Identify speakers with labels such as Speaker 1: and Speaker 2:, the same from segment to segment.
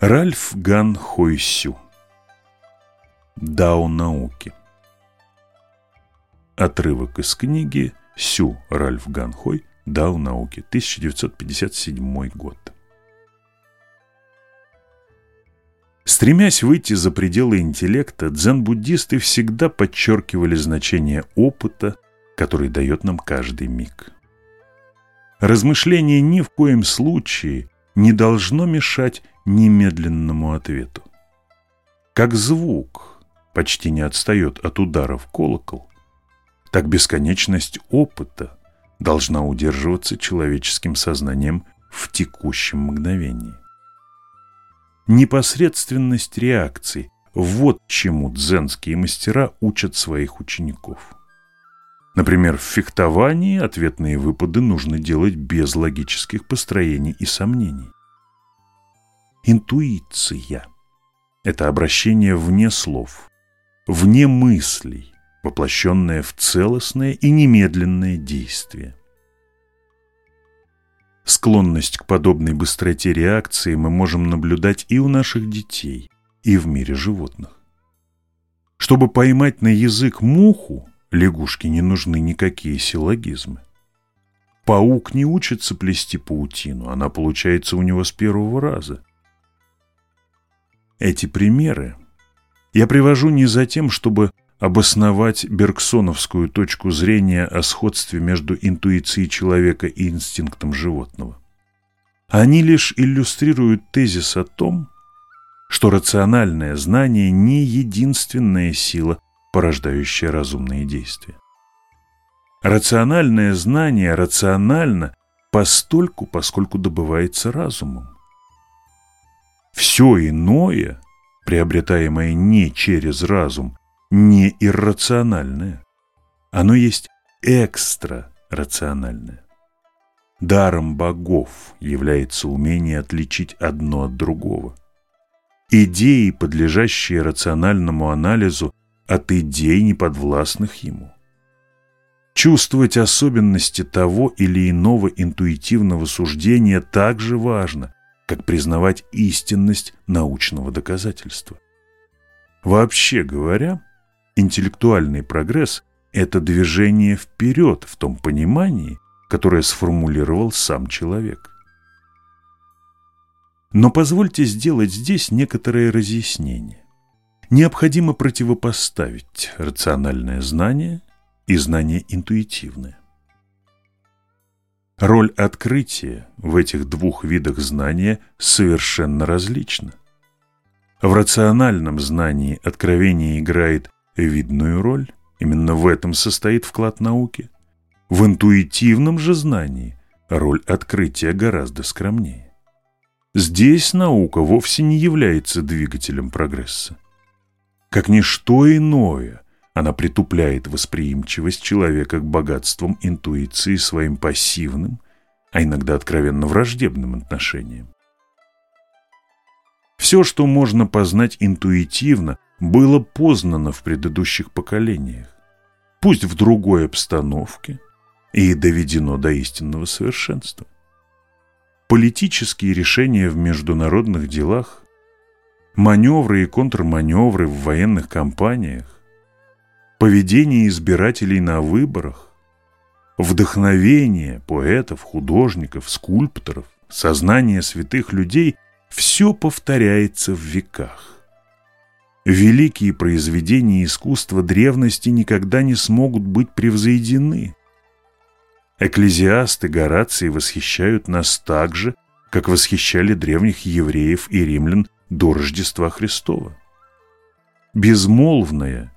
Speaker 1: Ральф Ган Хойсю. Дао науки. Отрывок из книги Сю Ральф Ган Хой. Дао науки. 1957 год Стремясь выйти за пределы интеллекта, дзен-буддисты всегда подчеркивали значение опыта, который дает нам каждый миг. Размышление ни в коем случае не должно мешать немедленному ответу. Как звук почти не отстает от удара в колокол, так бесконечность опыта должна удерживаться человеческим сознанием в текущем мгновении. Непосредственность реакции – вот чему дзенские мастера учат своих учеников. Например, в фехтовании ответные выпады нужно делать без логических построений и сомнений. Интуиция – это обращение вне слов, вне мыслей, воплощенное в целостное и немедленное действие. Склонность к подобной быстроте реакции мы можем наблюдать и у наших детей, и в мире животных. Чтобы поймать на язык муху, лягушке не нужны никакие силлогизмы. Паук не учится плести паутину, она получается у него с первого раза. Эти примеры я привожу не за тем, чтобы обосновать бергсоновскую точку зрения о сходстве между интуицией человека и инстинктом животного. Они лишь иллюстрируют тезис о том, что рациональное знание не единственная сила, порождающая разумные действия. Рациональное знание рационально постольку, поскольку добывается разумом. Все иное, приобретаемое не через разум, не иррациональное. Оно есть экстрарациональное. Даром богов является умение отличить одно от другого. Идеи, подлежащие рациональному анализу, от идей, неподвластных ему. Чувствовать особенности того или иного интуитивного суждения так же важно, как признавать истинность научного доказательства. Вообще говоря, интеллектуальный прогресс – это движение вперед в том понимании, которое сформулировал сам человек. Но позвольте сделать здесь некоторое разъяснение. Необходимо противопоставить рациональное знание и знание интуитивное. Роль открытия в этих двух видах знания совершенно различна. В рациональном знании откровение играет видную роль, именно в этом состоит вклад науки. В интуитивном же знании роль открытия гораздо скромнее. Здесь наука вовсе не является двигателем прогресса. Как ничто иное – она притупляет восприимчивость человека к богатствам интуиции своим пассивным, а иногда откровенно враждебным отношением. Все, что можно познать интуитивно, было познано в предыдущих поколениях, пусть в другой обстановке, и доведено до истинного совершенства. Политические решения в международных делах, маневры и контрманевры в военных кампаниях, поведение избирателей на выборах, вдохновение поэтов, художников, скульпторов, сознание святых людей – все повторяется в веках. Великие произведения искусства древности никогда не смогут быть превзойдены. Экклезиасты Горации восхищают нас так же, как восхищали древних евреев и римлян до Рождества Христова. Безмолвная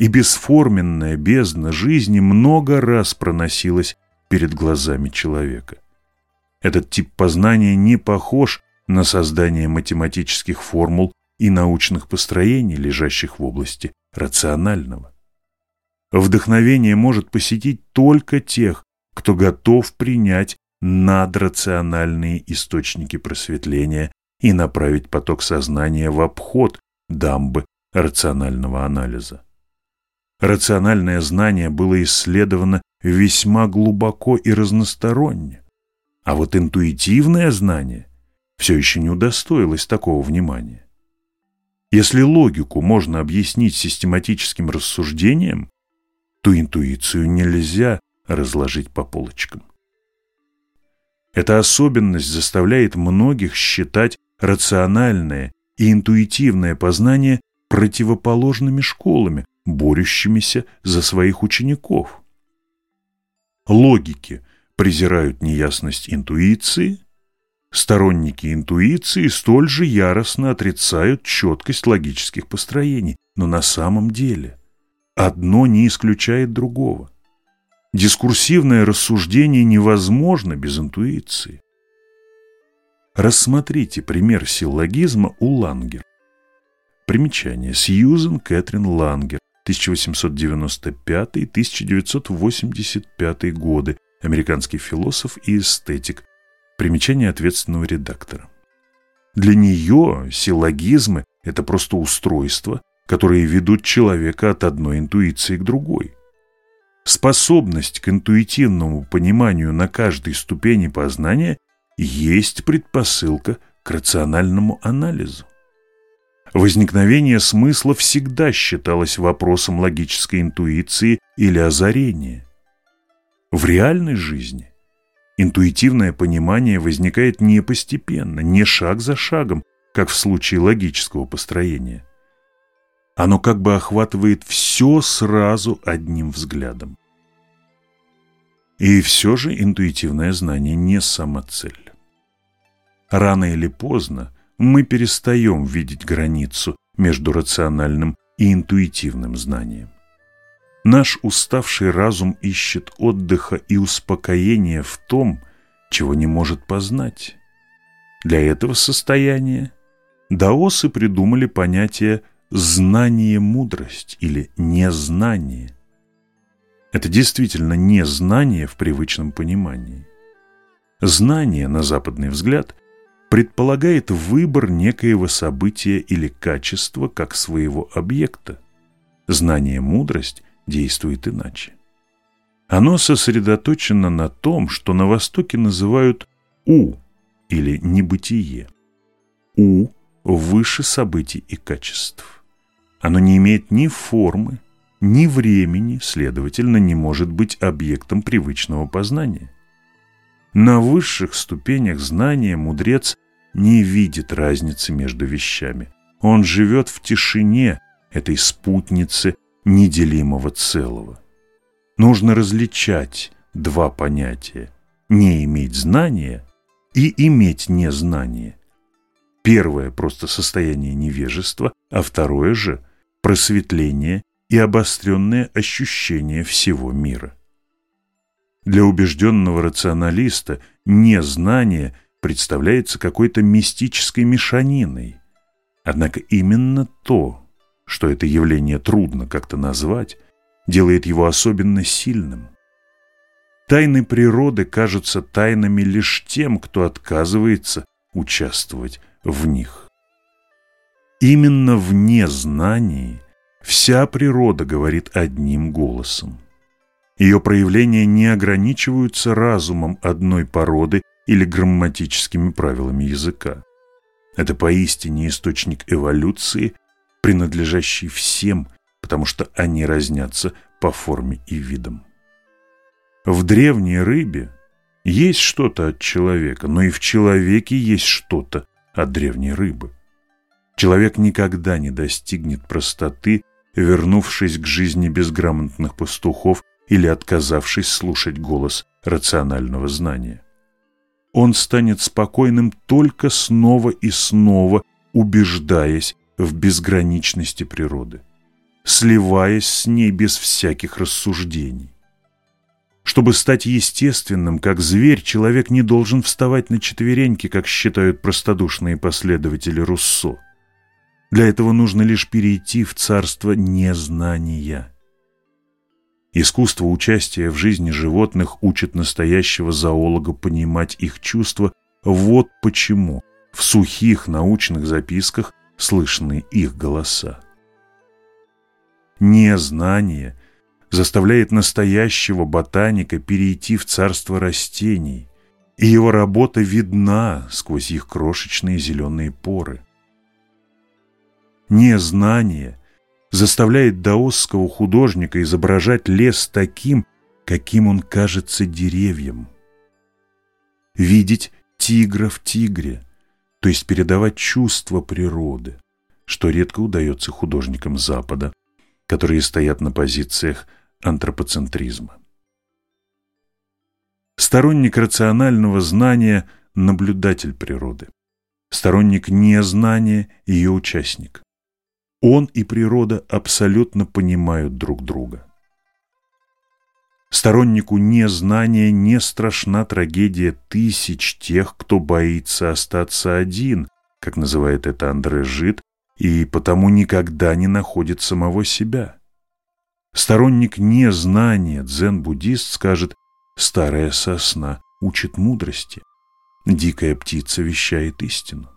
Speaker 1: и бесформенная бездна жизни много раз проносилась перед глазами человека. Этот тип познания не похож на создание математических формул и научных построений, лежащих в области рационального. Вдохновение может посетить только тех, кто готов принять надрациональные источники просветления и направить поток сознания в обход дамбы рационального анализа. Рациональное знание было исследовано весьма глубоко и разносторонне. А вот интуитивное знание все еще не удостоилась такого внимания. Если логику можно объяснить систематическим рассуждением, то интуицию нельзя разложить по полочкам. Эта особенность заставляет многих считать рациональное и интуитивное познание противоположными школами, борющимися за своих учеников. Логики презирают неясность интуиции, сторонники интуиции столь же яростно отрицают четкость логических построений, но на самом деле одно не исключает другого. Дискурсивное рассуждение невозможно без интуиции. Рассмотрите пример силлогизма у Лангер. Примечание. Сьюзен Кэтрин Лангер, 1895-1985 годы, американский философ и эстетик. Примечание ответственного редактора. Для нее силлогизмы – это просто устройства, которые ведут человека от одной интуиции к другой. Способность к интуитивному пониманию на каждой ступени познания есть предпосылка к рациональному анализу. Возникновение смысла всегда считалось вопросом логической интуиции или озарения. В реальной жизни интуитивное понимание возникает не постепенно, не шаг за шагом, как в случае логического построения. Оно как бы охватывает все сразу одним взглядом. И все же интуитивное знание не самоцель. Рано или поздно мы перестаем видеть границу между рациональным и интуитивным знанием. Наш уставший разум ищет отдыха и успокоения в том, чего не может познать. Для этого состояния даосы придумали понятие «знание-мудрость» или «незнание». Это действительно не знание в привычном понимании. Знание, на западный взгляд, предполагает выбор некоего события или качества как своего объекта. Знание-мудрость действует иначе. Оно сосредоточено на том, что на Востоке называют «у» или «небытие». «У» выше событий и качеств. Оно не имеет ни формы, ни времени, следовательно, не может быть объектом привычного познания. На высших ступенях знания мудрец не видит разницы между вещами. Он живет в тишине этой спутницы неделимого целого. Нужно различать два понятия – не иметь знания и иметь незнание. Первое – просто состояние невежества, а второе же – просветление и обостренное ощущение всего мира. Для убежденного рационалиста незнание представляется какой-то мистической мешаниной. Однако именно то, что это явление трудно как-то назвать, делает его особенно сильным. Тайны природы кажутся тайнами лишь тем, кто отказывается участвовать в них. Именно в незнании вся природа говорит одним голосом. Ее проявления не ограничиваются разумом одной породы или грамматическими правилами языка. Это поистине источник эволюции, принадлежащий всем, потому что они разнятся по форме и видам. В древней рыбе есть что-то от человека, но и в человеке есть что-то от древней рыбы. Человек никогда не достигнет простоты, вернувшись к жизни безграмотных пастухов или отказавшись слушать голос рационального знания. Он станет спокойным только снова и снова, убеждаясь в безграничности природы, сливаясь с ней без всяких рассуждений. Чтобы стать естественным, как зверь, человек не должен вставать на четвереньки, как считают простодушные последователи Руссо. Для этого нужно лишь перейти в царство незнания. Искусство участия в жизни животных учит настоящего зоолога понимать их чувства. Вот почему в сухих научных записках слышны их голоса. Незнание заставляет настоящего ботаника перейти в царство растений и его работа видна сквозь их крошечные зеленые поры. Незнание заставляет даосского художника изображать лес таким, каким он кажется деревьям. Видеть тигра в тигре, то есть передавать чувства природы, что редко удается художникам Запада, которые стоят на позициях антропоцентризма. Сторонник рационального знания – наблюдатель природы. Сторонник незнания – ее участник. Он и природа абсолютно понимают друг друга. Стороннику незнания не страшна трагедия тысяч тех, кто боится остаться один, как называет это Андре Жид, и потому никогда не находит самого себя. Сторонник незнания, дзен-буддист, скажет Старая сосна учит мудрости, дикая птица вещает истину.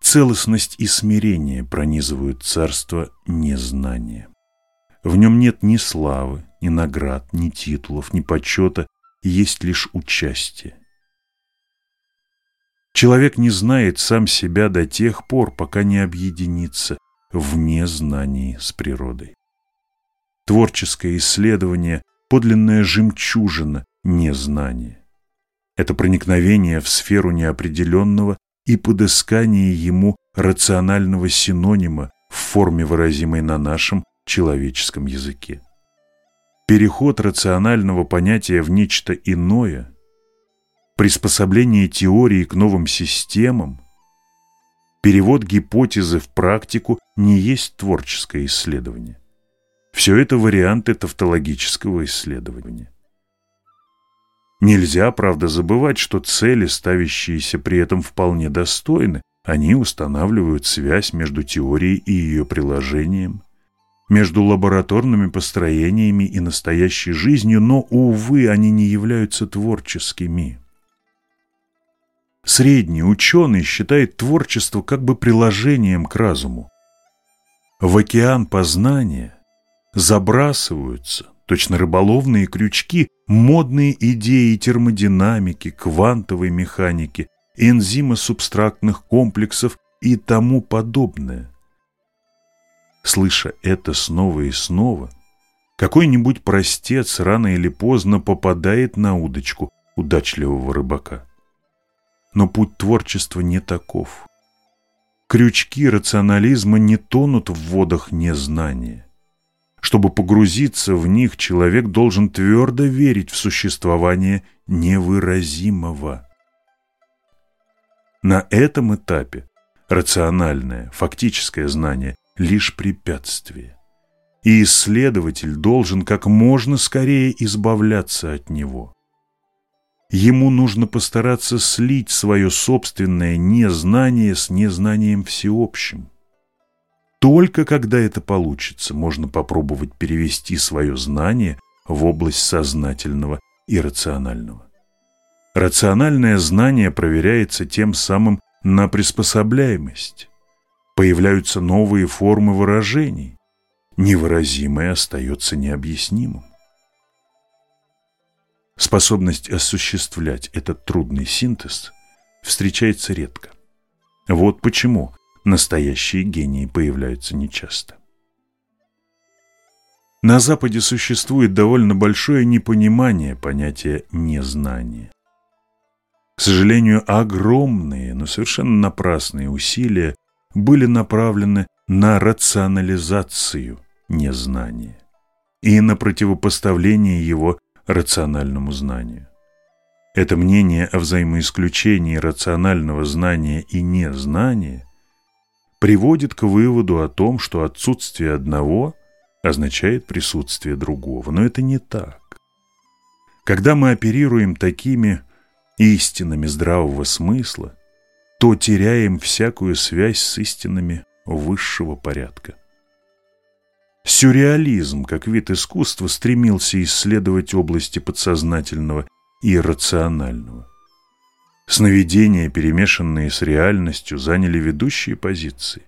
Speaker 1: Целостность и смирение пронизывают царство незнания. В нем нет ни славы, ни наград, ни титулов, ни почета, есть лишь участие. Человек не знает сам себя до тех пор, пока не объединится в незнании с природой. Творческое исследование подлинная жемчужина незнания. Это проникновение в сферу неопределенного и подыскание ему рационального синонима в форме, выразимой на нашем человеческом языке. Переход рационального понятия в нечто иное, приспособление теории к новым системам, перевод гипотезы в практику не есть творческое исследование. Все это варианты тавтологического исследования. Нельзя, правда, забывать, что цели, ставящиеся при этом вполне достойны. Они устанавливают связь между теорией и ее приложением, между лабораторными построениями и настоящей жизнью, но, увы, они не являются творческими. Средний ученый считает творчество как бы приложением к разуму. В океан познания забрасываются, точно рыболовные крючки, модные идеи термодинамики, квантовой механики, энзима субстрактных комплексов и тому подобное. Слыша это снова и снова, какой-нибудь простец рано или поздно попадает на удочку удачливого рыбака. Но путь творчества не таков. Крючки рационализма не тонут в водах незнания. Чтобы погрузиться в них, человек должен твердо верить в существование невыразимого. На этом этапе рациональное, фактическое знание – лишь препятствие. И исследователь должен как можно скорее избавляться от него. Ему нужно постараться слить свое собственное незнание с незнанием всеобщим. Только когда это получится, можно попробовать перевести свое знание в область сознательного и рационального. Рациональное знание проверяется тем самым на приспособляемость. Появляются новые формы выражений. Невыразимое остается необъяснимым. Способность осуществлять этот трудный синтез встречается редко. Вот почему Настоящие гении появляются нечасто. На Западе существует довольно большое непонимание понятия незнания. К сожалению, огромные, но совершенно напрасные усилия были направлены на рационализацию незнания и на противопоставление его рациональному знанию. Это мнение о взаимоисключении рационального знания и незнания приводит к выводу о том, что отсутствие одного означает присутствие другого. Но это не так. Когда мы оперируем такими истинами здравого смысла, то теряем всякую связь с истинами высшего порядка. Сюрреализм, как вид искусства, стремился исследовать области подсознательного и рационального. Сновидения, перемешанные с реальностью, заняли ведущие позиции.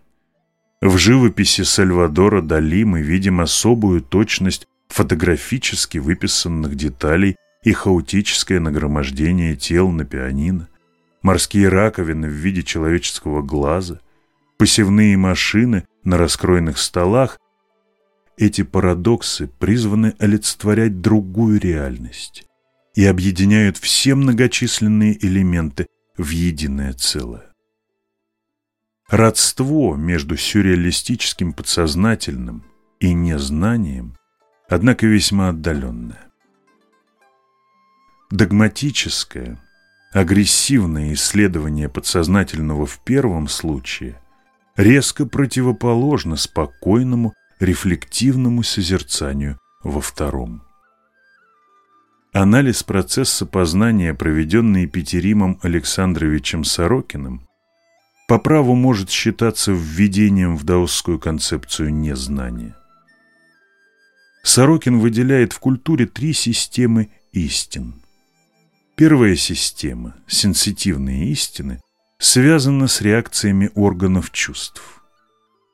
Speaker 1: В живописи Сальвадора Дали мы видим особую точность фотографически выписанных деталей и хаотическое нагромождение тел на пианино, морские раковины в виде человеческого глаза, посевные машины на раскроенных столах, эти парадоксы призваны олицетворять другую реальность и объединяют все многочисленные элементы в единое целое. Родство между сюрреалистическим подсознательным и незнанием, однако весьма отдаленное. Догматическое, агрессивное исследование подсознательного в первом случае резко противоположно спокойному, рефлективному созерцанию во втором. Анализ процесса познания, проведенный Петеримом Александровичем Сорокиным, по праву может считаться введением в даосскую концепцию незнания. Сорокин выделяет в культуре три системы истин. Первая система, сенситивные истины, связана с реакциями органов чувств.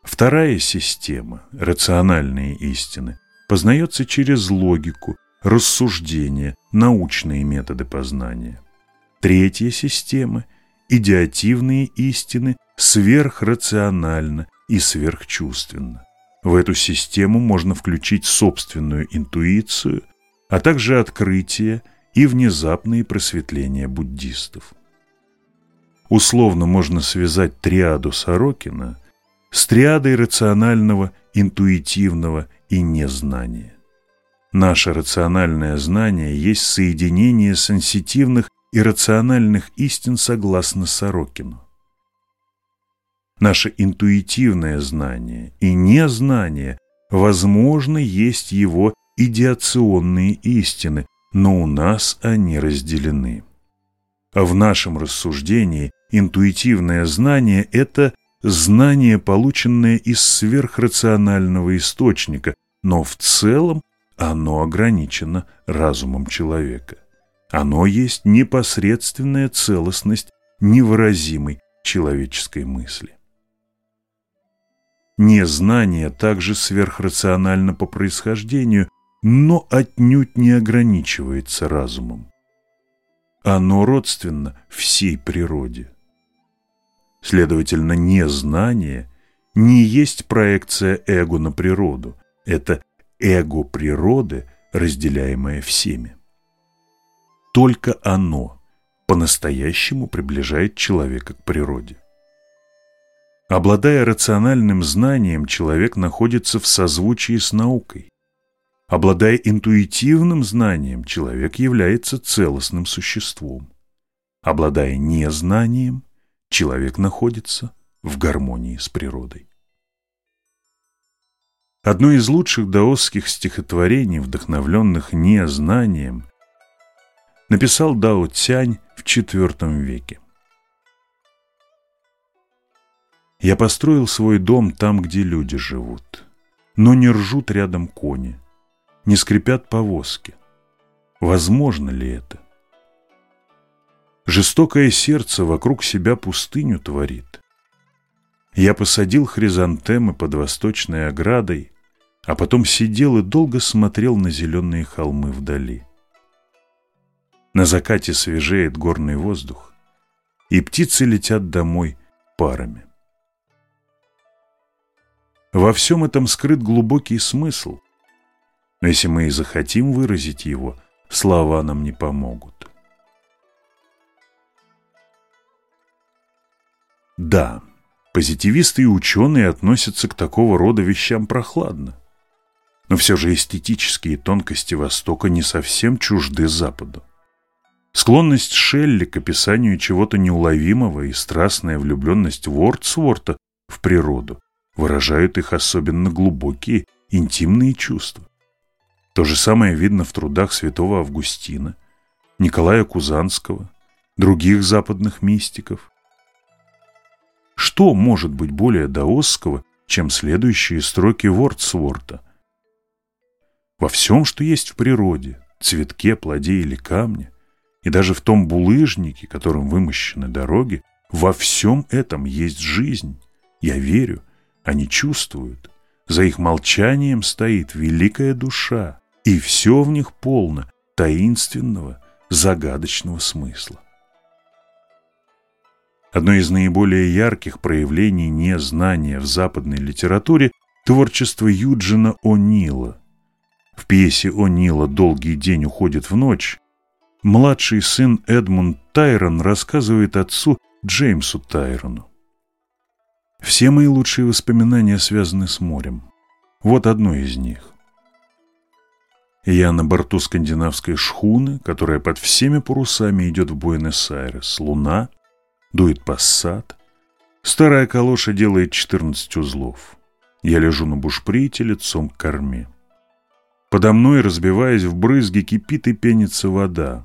Speaker 1: Вторая система, рациональные истины, познается через логику, рассуждения, научные методы познания. Третья система – идиотивные истины сверхрационально и сверхчувственно. В эту систему можно включить собственную интуицию, а также открытие и внезапные просветления буддистов. Условно можно связать триаду Сорокина с триадой рационального, интуитивного и незнания. Наше рациональное знание есть соединение сенситивных и рациональных истин согласно Сорокину. Наше интуитивное знание и незнание, возможно, есть его идеационные истины, но у нас они разделены. А в нашем рассуждении интуитивное знание – это знание, полученное из сверхрационального источника, но в целом оно ограничено разумом человека. Оно есть непосредственная целостность невыразимой человеческой мысли. Незнание также сверхрационально по происхождению, но отнюдь не ограничивается разумом. Оно родственно всей природе. Следовательно, незнание не есть проекция эго на природу, это эго природы, разделяемое всеми. Только оно по-настоящему приближает человека к природе. Обладая рациональным знанием, человек находится в созвучии с наукой. Обладая интуитивным знанием, человек является целостным существом. Обладая незнанием, человек находится в гармонии с природой. Одно из лучших даосских стихотворений, вдохновленных незнанием, написал Дао Цянь в IV веке. «Я построил свой дом там, где люди живут, но не ржут рядом кони, не скрипят повозки. Возможно ли это? Жестокое сердце вокруг себя пустыню творит. Я посадил хризантемы под восточной оградой, а потом сидел и долго смотрел на зеленые холмы вдали. На закате свежеет горный воздух, и птицы летят домой парами. Во всем этом скрыт глубокий смысл, но если мы и захотим выразить его, слова нам не помогут. Да, позитивисты и ученые относятся к такого рода вещам прохладно. Но все же эстетические тонкости Востока не совсем чужды Западу. Склонность Шелли к описанию чего-то неуловимого и страстная влюбленность Вордсворта в природу выражают их особенно глубокие, интимные чувства. То же самое видно в трудах святого Августина, Николая Кузанского, других западных мистиков. Что может быть более даосского, чем следующие строки Вордсворта? Во всем, что есть в природе, цветке, плоде или камне, и даже в том булыжнике, которым вымощены дороги, во всем этом есть жизнь. Я верю, они чувствуют. За их молчанием стоит великая душа, и все в них полно таинственного, загадочного смысла. Одно из наиболее ярких проявлений незнания в западной литературе – творчество Юджина О'Нила. В пьесе О'Нила «Долгий день уходит в ночь» младший сын Эдмунд Тайрон рассказывает отцу Джеймсу Тайрону. Все мои лучшие воспоминания связаны с морем. Вот одно из них. Я на борту скандинавской шхуны, которая под всеми парусами идет в Буэнос-Айрес. Луна, дует пассат. Старая калоша делает 14 узлов. Я лежу на бушприте лицом к корме. Подо мной, разбиваясь в брызги, кипит и пенится вода.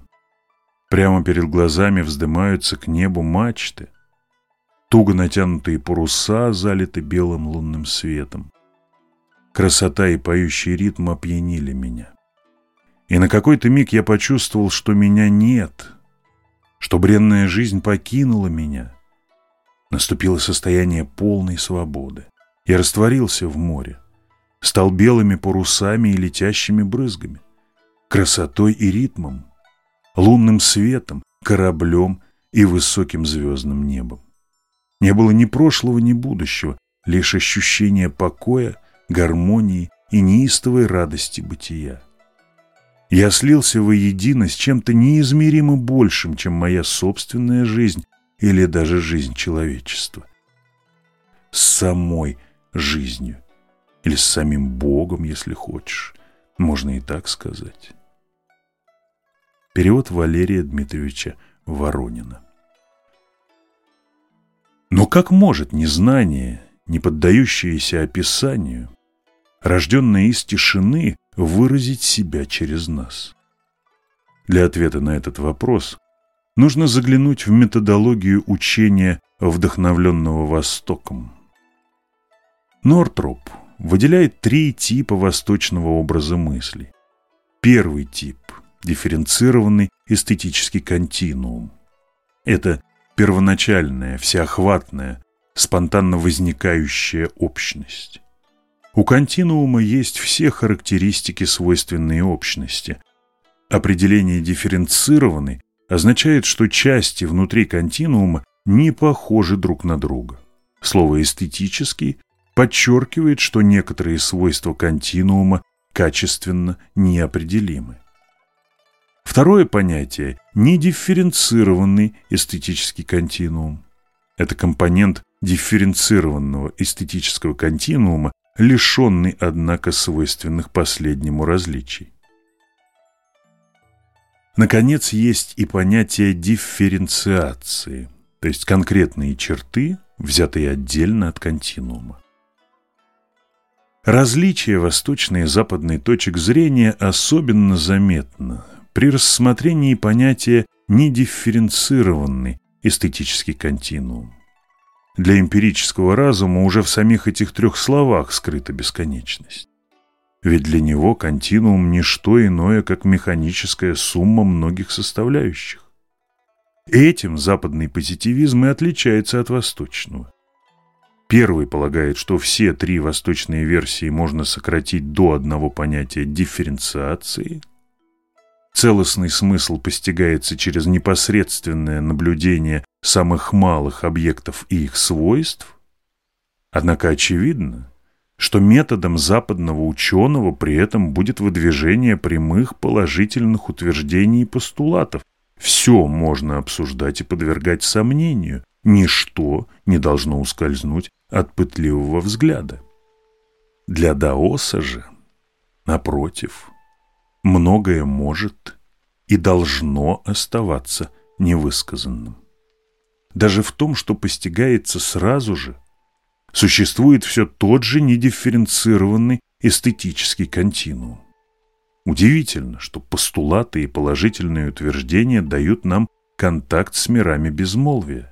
Speaker 1: Прямо перед глазами вздымаются к небу мачты. Туго натянутые паруса залиты белым лунным светом. Красота и поющий ритм опьянили меня. И на какой-то миг я почувствовал, что меня нет, что бренная жизнь покинула меня. Наступило состояние полной свободы. Я растворился в море, стал белыми парусами и летящими брызгами, красотой и ритмом, лунным светом, кораблем и высоким звездным небом. Не было ни прошлого, ни будущего, лишь ощущение покоя, гармонии и неистовой радости бытия. Я слился воедино с чем-то неизмеримо большим, чем моя собственная жизнь или даже жизнь человечества. С самой жизнью или с самим Богом, если хочешь, можно и так сказать. Перевод Валерия Дмитриевича Воронина. Но как может незнание, не поддающееся описанию, рожденное из тишины, выразить себя через нас? Для ответа на этот вопрос нужно заглянуть в методологию учения, вдохновленного Востоком. Нортроп выделяет три типа восточного образа мысли. Первый тип – дифференцированный эстетический континуум. Это первоначальная, всеохватная, спонтанно возникающая общность. У континуума есть все характеристики свойственные общности. Определение дифференцированный означает, что части внутри континуума не похожи друг на друга. Слово «эстетический» подчеркивает, что некоторые свойства континуума качественно неопределимы. Второе понятие – недифференцированный эстетический континуум. Это компонент дифференцированного эстетического континуума, лишенный, однако, свойственных последнему различий. Наконец, есть и понятие дифференциации, то есть конкретные черты, взятые отдельно от континуума. Различие восточной и западной точек зрения особенно заметно при рассмотрении понятия недифференцированный эстетический континуум. Для эмпирического разума уже в самих этих трех словах скрыта бесконечность. Ведь для него континуум – не что иное, как механическая сумма многих составляющих. Этим западный позитивизм и отличается от восточного. Первый полагает, что все три восточные версии можно сократить до одного понятия дифференциации – Целостный смысл постигается через непосредственное наблюдение самых малых объектов и их свойств. Однако очевидно, что методом западного ученого при этом будет выдвижение прямых положительных утверждений и постулатов. Все можно обсуждать и подвергать сомнению. Ничто не должно ускользнуть от пытливого взгляда. Для Даоса же, напротив, многое может и должно оставаться невысказанным. Даже в том, что постигается сразу же, существует все тот же недифференцированный эстетический континуум. Удивительно, что постулаты и положительные утверждения дают нам контакт с мирами безмолвия.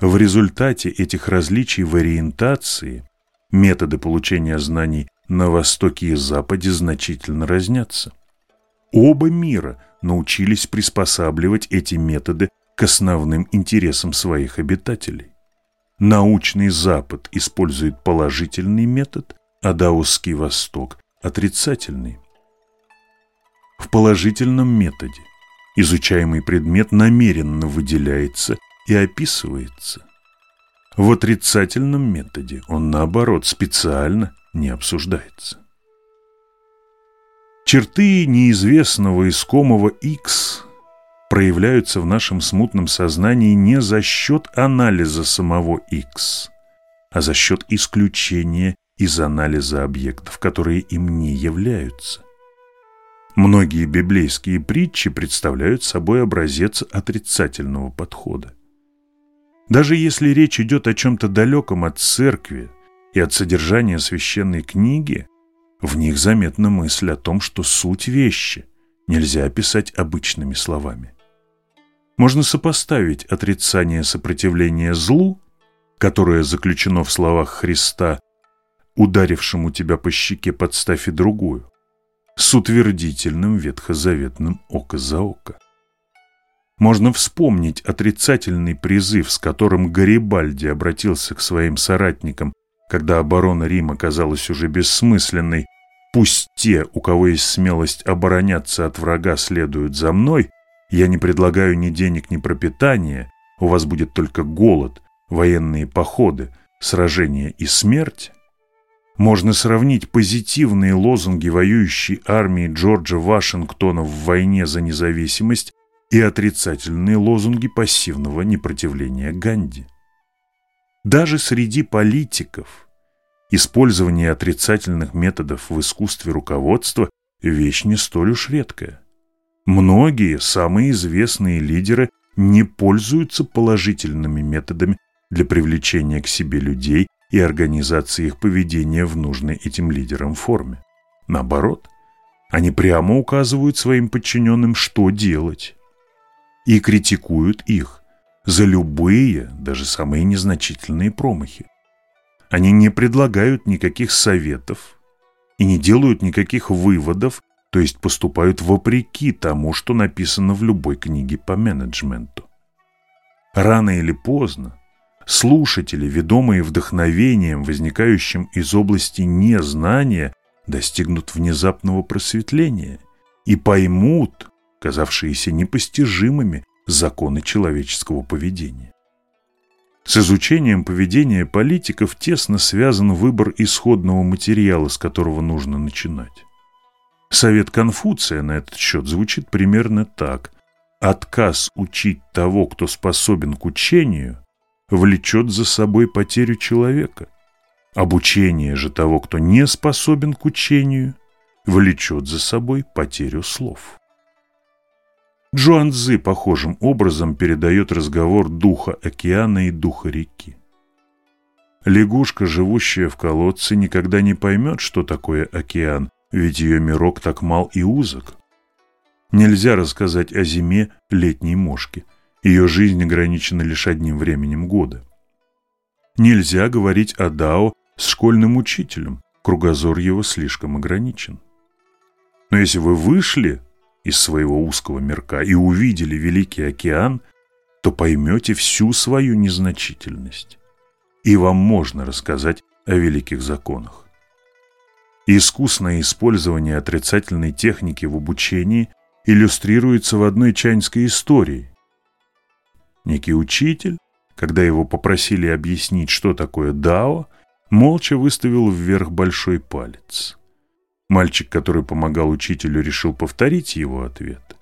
Speaker 1: В результате этих различий в ориентации методы получения знаний на Востоке и Западе значительно разнятся. Оба мира научились приспосабливать эти методы к основным интересам своих обитателей. Научный Запад использует положительный метод, а даосский Восток – отрицательный. В положительном методе изучаемый предмет намеренно выделяется и описывается. В отрицательном методе он, наоборот, специально не обсуждается. Черты неизвестного искомого X проявляются в нашем смутном сознании не за счет анализа самого X, а за счет исключения из анализа объектов, которые им не являются. Многие библейские притчи представляют собой образец отрицательного подхода. Даже если речь идет о чем-то далеком от церкви и от содержания священной книги, в них заметна мысль о том, что суть вещи нельзя описать обычными словами. Можно сопоставить отрицание сопротивления злу, которое заключено в словах Христа «ударившему тебя по щеке подставь и другую», с утвердительным ветхозаветным око за око. Можно вспомнить отрицательный призыв, с которым Гарибальди обратился к своим соратникам, когда оборона Рима казалась уже бессмысленной. «Пусть те, у кого есть смелость обороняться от врага, следуют за мной. Я не предлагаю ни денег, ни пропитания. У вас будет только голод, военные походы, сражения и смерть». Можно сравнить позитивные лозунги воюющей армии Джорджа Вашингтона в войне за независимость и отрицательные лозунги пассивного непротивления Ганди. Даже среди политиков использование отрицательных методов в искусстве руководства – вещь не столь уж редкая. Многие самые известные лидеры не пользуются положительными методами для привлечения к себе людей и организации их поведения в нужной этим лидерам форме. Наоборот, они прямо указывают своим подчиненным, что делать и критикуют их за любые, даже самые незначительные промахи. Они не предлагают никаких советов и не делают никаких выводов, то есть поступают вопреки тому, что написано в любой книге по менеджменту. Рано или поздно слушатели, ведомые вдохновением, возникающим из области незнания, достигнут внезапного просветления и поймут, казавшиеся непостижимыми законы человеческого поведения. С изучением поведения политиков тесно связан выбор исходного материала, с которого нужно начинать. Совет Конфуция на этот счет звучит примерно так. Отказ учить того, кто способен к учению, влечет за собой потерю человека. Обучение же того, кто не способен к учению, влечет за собой потерю слов. Джуан Цзы похожим образом передает разговор духа океана и духа реки. Лягушка, живущая в колодце, никогда не поймет, что такое океан, ведь ее мирок так мал и узок. Нельзя рассказать о зиме летней мошки. Ее жизнь ограничена лишь одним временем года. Нельзя говорить о Дао с школьным учителем, кругозор его слишком ограничен. Но если вы вышли из своего узкого мирка и увидели Великий океан, то поймете всю свою незначительность. И вам можно рассказать о великих законах. Искусное использование отрицательной техники в обучении иллюстрируется в одной чайнской истории. Некий учитель, когда его попросили объяснить, что такое дао, молча выставил вверх большой палец. Мальчик, который помогал учителю, решил повторить его ответ.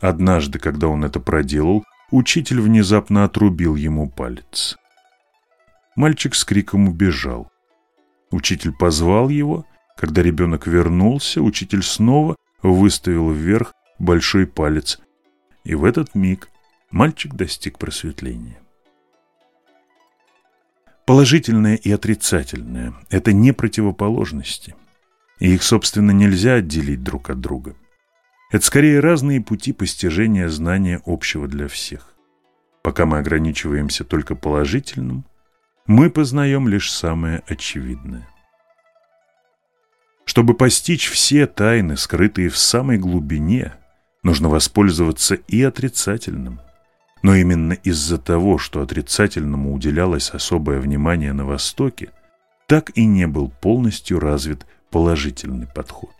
Speaker 1: Однажды, когда он это проделал, учитель внезапно отрубил ему палец. Мальчик с криком убежал. Учитель позвал его. Когда ребенок вернулся, учитель снова выставил вверх большой палец. И в этот миг мальчик достиг просветления. Положительное и отрицательное – это не противоположности – и их, собственно, нельзя отделить друг от друга. Это скорее разные пути постижения знания общего для всех. Пока мы ограничиваемся только положительным, мы познаем лишь самое очевидное. Чтобы постичь все тайны, скрытые в самой глубине, нужно воспользоваться и отрицательным. Но именно из-за того, что отрицательному уделялось особое внимание на Востоке, так и не был полностью развит положительный подход.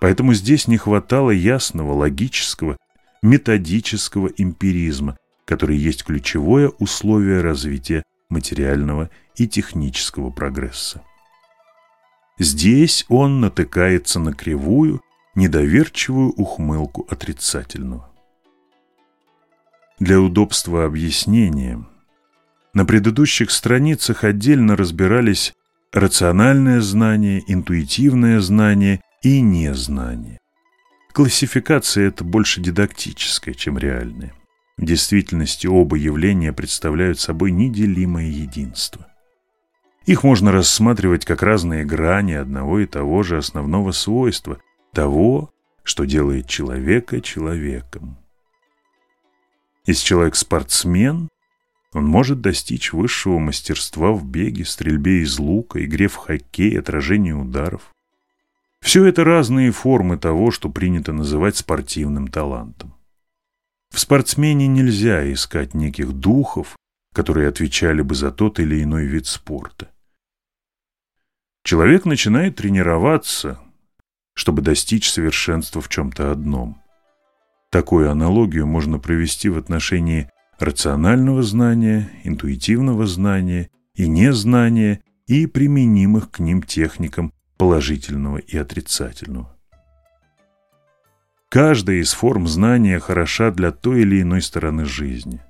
Speaker 1: Поэтому здесь не хватало ясного, логического, методического эмпиризма, который есть ключевое условие развития материального и технического прогресса. Здесь он натыкается на кривую, недоверчивую ухмылку отрицательного. Для удобства объяснения на предыдущих страницах отдельно разбирались рациональное знание, интуитивное знание и незнание. Классификация это больше дидактическая, чем реальная. В действительности оба явления представляют собой неделимое единство. Их можно рассматривать как разные грани одного и того же основного свойства, того, что делает человека человеком. Если человек спортсмен, он может достичь высшего мастерства в беге, стрельбе из лука, игре в хоккей, отражении ударов. Все это разные формы того, что принято называть спортивным талантом. В спортсмене нельзя искать неких духов, которые отвечали бы за тот или иной вид спорта. Человек начинает тренироваться, чтобы достичь совершенства в чем-то одном. Такую аналогию можно провести в отношении рационального знания, интуитивного знания и незнания и применимых к ним техникам положительного и отрицательного. Каждая из форм знания хороша для той или иной стороны жизни.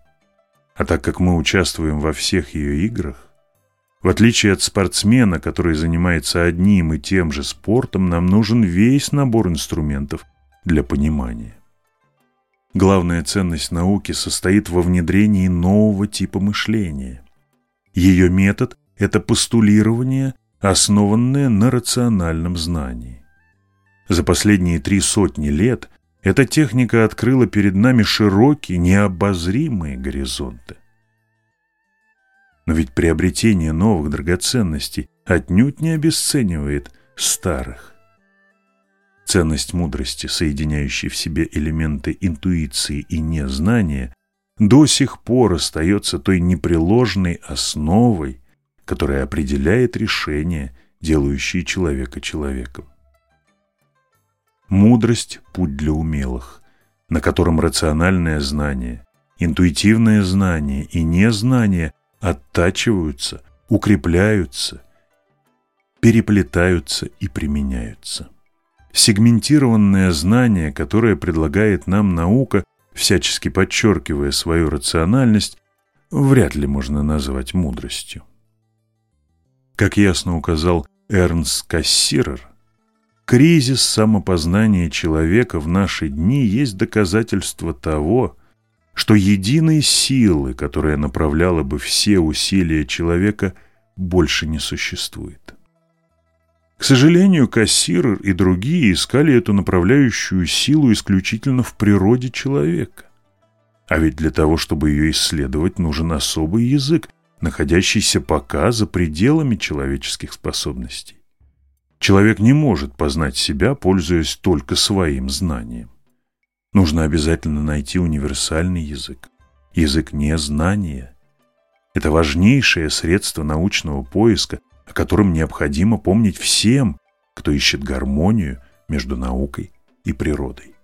Speaker 1: А так как мы участвуем во всех ее играх, в отличие от спортсмена, который занимается одним и тем же спортом, нам нужен весь набор инструментов для понимания. Главная ценность науки состоит во внедрении нового типа мышления. Ее метод – это постулирование основанное на рациональном знании. За последние три сотни лет эта техника открыла перед нами широкие, необозримые горизонты. Но ведь приобретение новых драгоценностей отнюдь не обесценивает старых. Ценность мудрости, соединяющей в себе элементы интуиции и незнания, до сих пор остается той непреложной основой, которая определяет решения, делающие человека человеком. Мудрость – путь для умелых, на котором рациональное знание, интуитивное знание и незнание оттачиваются, укрепляются, переплетаются и применяются. Сегментированное знание, которое предлагает нам наука, всячески подчеркивая свою рациональность, вряд ли можно назвать мудростью. Как ясно указал Эрнст Кассирер, кризис самопознания человека в наши дни есть доказательство того, что единой силы, которая направляла бы все усилия человека, больше не существует. К сожалению, Кассирер и другие искали эту направляющую силу исключительно в природе человека. А ведь для того, чтобы ее исследовать, нужен особый язык, находящийся пока за пределами человеческих способностей. Человек не может познать себя, пользуясь только своим знанием. Нужно обязательно найти универсальный язык, язык незнания. Это важнейшее средство научного поиска, о котором необходимо помнить всем, кто ищет гармонию между наукой и природой.